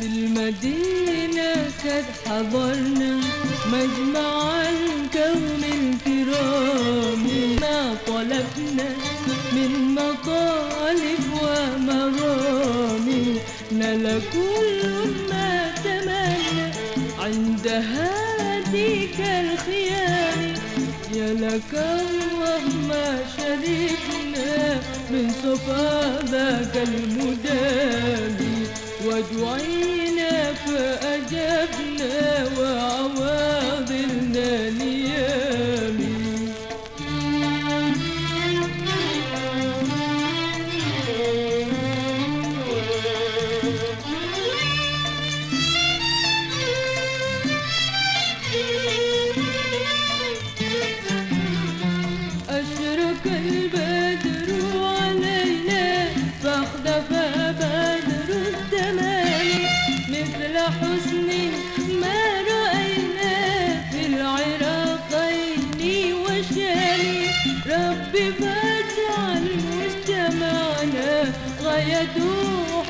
المدينة قد حضرنا مجمع الكون الكرام. ما طلبنا من مطالب ومرام. نلا كل هاديك الخيام يا لك الله ما شركنا من صفا ذاك المدام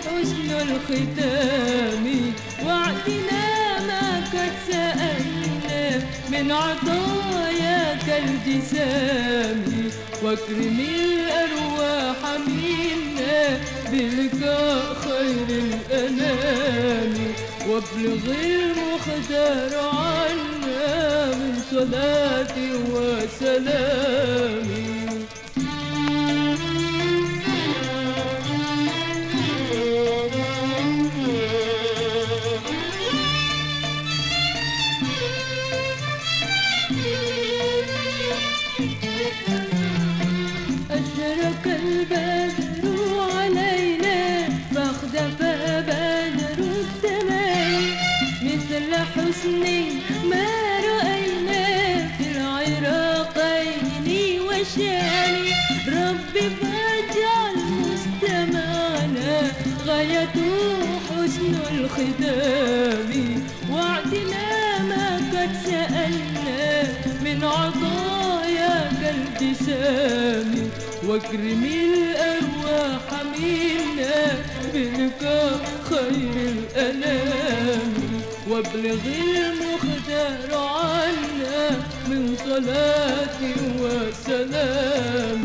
حسن الختام. وعدنا ما قد سألنا من عطاياك الجسام واكرم الأرواح منا بلقاء خير الأنام. وابلغ المختار عنا من صلاة وسلام. حسن ما رأينا في العراقين والشام ربي فاجعل مستمعنا غايته حسن الختام. وعدنا ما قد سألنا من عطاياك الجسام واكرم الأرواح منا بلقاء خير الأنام. وابلغ المختار عنا من صلاة وسلام